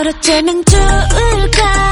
어쩌면 좋을까?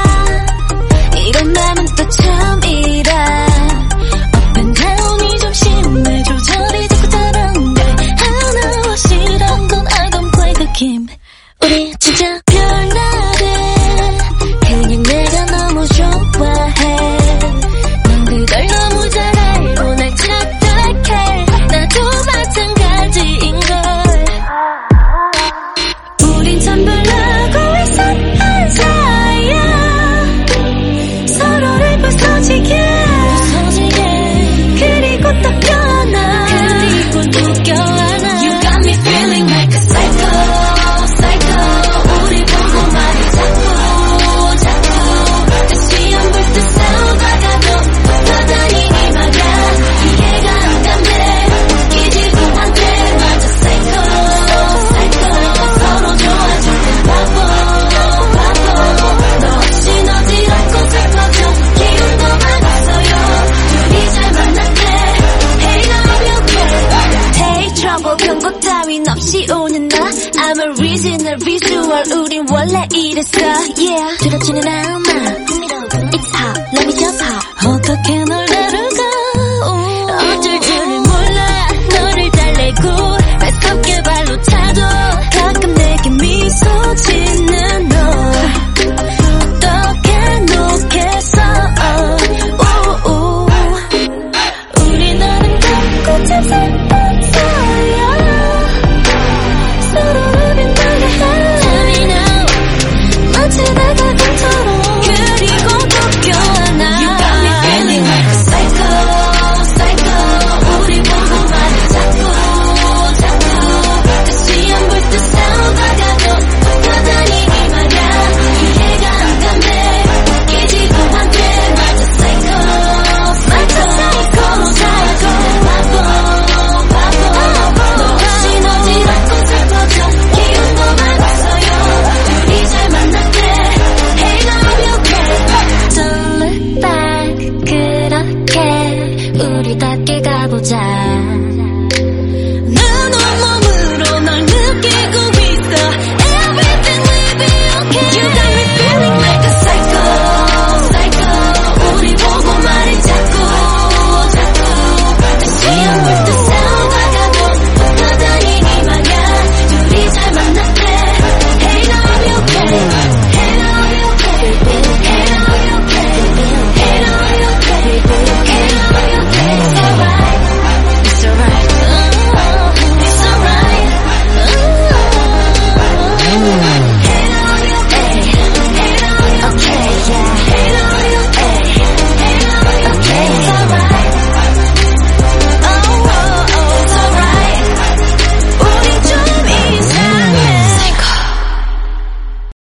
고민 없이 오는 나 I'm a reasonal visual 우린 원래 이랬어. Yeah. 들어지는 않아 It's hot let me just hot. 어떻게 가깝게 가보자.